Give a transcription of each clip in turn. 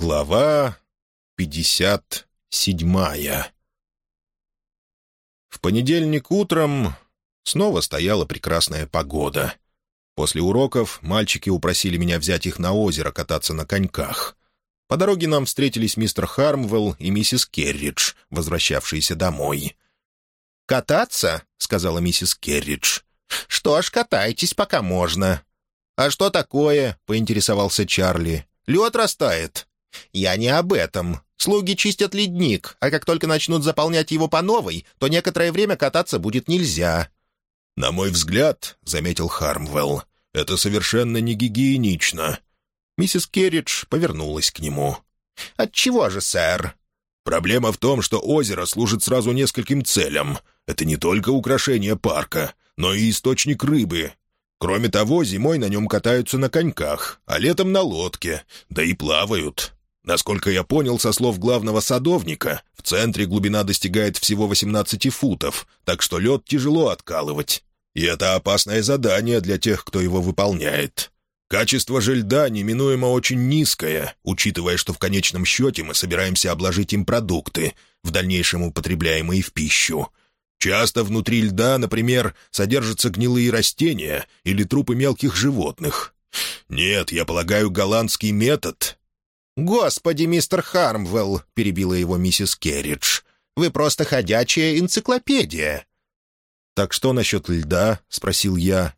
Глава пятьдесят седьмая В понедельник утром снова стояла прекрасная погода. После уроков мальчики упросили меня взять их на озеро кататься на коньках. По дороге нам встретились мистер Хармвелл и миссис Керридж, возвращавшиеся домой. «Кататься?» — сказала миссис Керридж. «Что ж, катайтесь, пока можно». «А что такое?» — поинтересовался Чарли. «Лед растает». «Я не об этом. Слуги чистят ледник, а как только начнут заполнять его по новой, то некоторое время кататься будет нельзя». «На мой взгляд», — заметил Хармвелл, — «это совершенно не гигиенично». Миссис Керридж повернулась к нему. «Отчего же, сэр?» «Проблема в том, что озеро служит сразу нескольким целям. Это не только украшение парка, но и источник рыбы, Кроме того, зимой на нем катаются на коньках, а летом на лодке, да и плавают. Насколько я понял со слов главного садовника, в центре глубина достигает всего 18 футов, так что лед тяжело откалывать. И это опасное задание для тех, кто его выполняет. Качество же льда неминуемо очень низкое, учитывая, что в конечном счете мы собираемся обложить им продукты, в дальнейшем употребляемые в пищу. Часто внутри льда, например, содержатся гнилые растения или трупы мелких животных. Нет, я полагаю, голландский метод. «Господи, мистер Хармвелл!» — перебила его миссис Керридж. «Вы просто ходячая энциклопедия!» «Так что насчет льда?» — спросил я.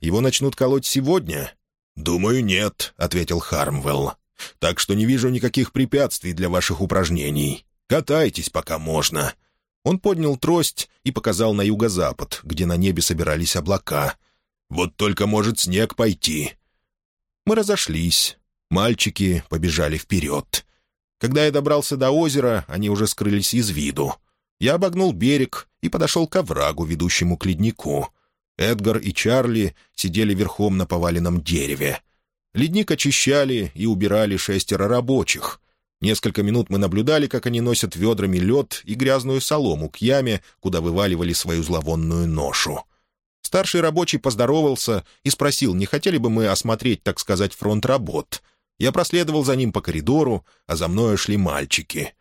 «Его начнут колоть сегодня?» «Думаю, нет», — ответил Хармвелл. «Так что не вижу никаких препятствий для ваших упражнений. Катайтесь, пока можно. Он поднял трость и показал на юго-запад, где на небе собирались облака. «Вот только может снег пойти». Мы разошлись. Мальчики побежали вперед. Когда я добрался до озера, они уже скрылись из виду. Я обогнул берег и подошел к оврагу, ведущему к леднику. Эдгар и Чарли сидели верхом на поваленном дереве. Ледник очищали и убирали шестеро рабочих — Несколько минут мы наблюдали, как они носят ведрами лед и грязную солому к яме, куда вываливали свою зловонную ношу. Старший рабочий поздоровался и спросил, не хотели бы мы осмотреть, так сказать, фронт работ. Я проследовал за ним по коридору, а за мною шли мальчики.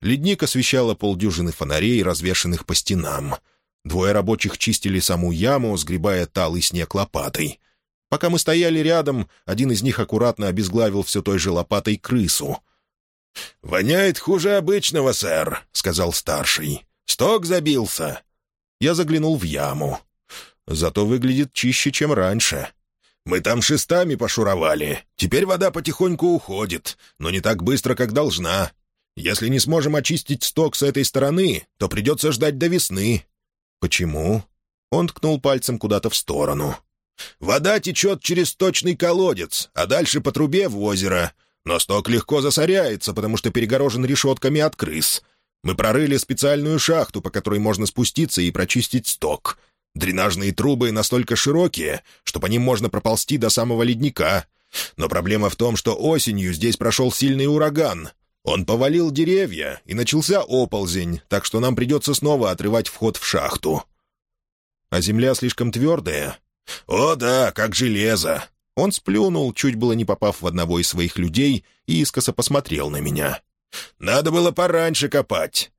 Ледник освещало полдюжины фонарей, развешанных по стенам. Двое рабочих чистили саму яму, сгребая талый снег лопатой. Пока мы стояли рядом, один из них аккуратно обезглавил все той же лопатой крысу — «Воняет хуже обычного, сэр», — сказал старший. «Сток забился». Я заглянул в яму. Зато выглядит чище, чем раньше. «Мы там шестами пошуровали. Теперь вода потихоньку уходит, но не так быстро, как должна. Если не сможем очистить сток с этой стороны, то придется ждать до весны». «Почему?» Он ткнул пальцем куда-то в сторону. «Вода течет через точный колодец, а дальше по трубе в озеро. Но сток легко засоряется, потому что перегорожен решетками от крыс. Мы прорыли специальную шахту, по которой можно спуститься и прочистить сток. Дренажные трубы настолько широкие, что по ним можно проползти до самого ледника. Но проблема в том, что осенью здесь прошел сильный ураган. Он повалил деревья, и начался оползень, так что нам придется снова отрывать вход в шахту. А земля слишком твердая? О да, как железо. Он сплюнул, чуть было не попав в одного из своих людей, и искоса посмотрел на меня. «Надо было пораньше копать».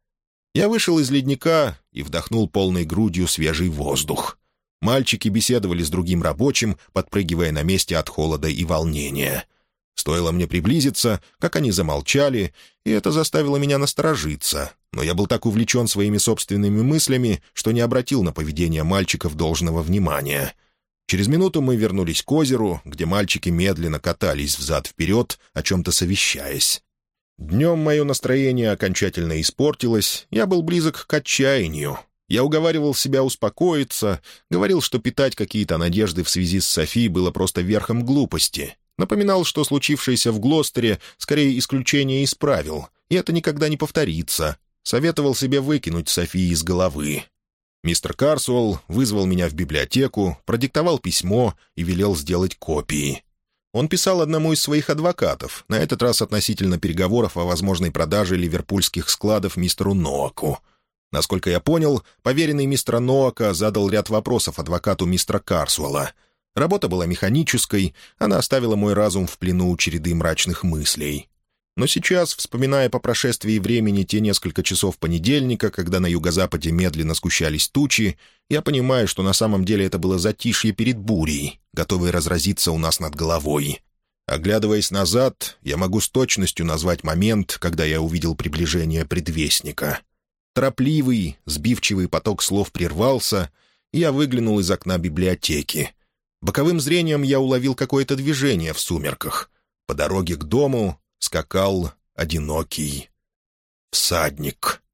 Я вышел из ледника и вдохнул полной грудью свежий воздух. Мальчики беседовали с другим рабочим, подпрыгивая на месте от холода и волнения. Стоило мне приблизиться, как они замолчали, и это заставило меня насторожиться. Но я был так увлечен своими собственными мыслями, что не обратил на поведение мальчиков должного внимания — Через минуту мы вернулись к озеру, где мальчики медленно катались взад-вперед, о чем-то совещаясь. Днем мое настроение окончательно испортилось, я был близок к отчаянию. Я уговаривал себя успокоиться, говорил, что питать какие-то надежды в связи с Софией было просто верхом глупости. Напоминал, что случившееся в Глостере скорее исключение из правил, и это никогда не повторится. Советовал себе выкинуть Софии из головы. Мистер Карсуэлл вызвал меня в библиотеку, продиктовал письмо и велел сделать копии. Он писал одному из своих адвокатов, на этот раз относительно переговоров о возможной продаже ливерпульских складов мистеру Ноаку. Насколько я понял, поверенный мистера Ноака задал ряд вопросов адвокату мистера Карсуэлла. Работа была механической, она оставила мой разум в плену череды мрачных мыслей. Но сейчас, вспоминая по прошествии времени те несколько часов понедельника, когда на юго-западе медленно сгущались тучи, я понимаю, что на самом деле это было затишье перед бурей, готовой разразиться у нас над головой. Оглядываясь назад, я могу с точностью назвать момент, когда я увидел приближение предвестника. Торопливый, сбивчивый поток слов прервался, и я выглянул из окна библиотеки. Боковым зрением я уловил какое-то движение в сумерках. По дороге к дому скакал одинокий всадник.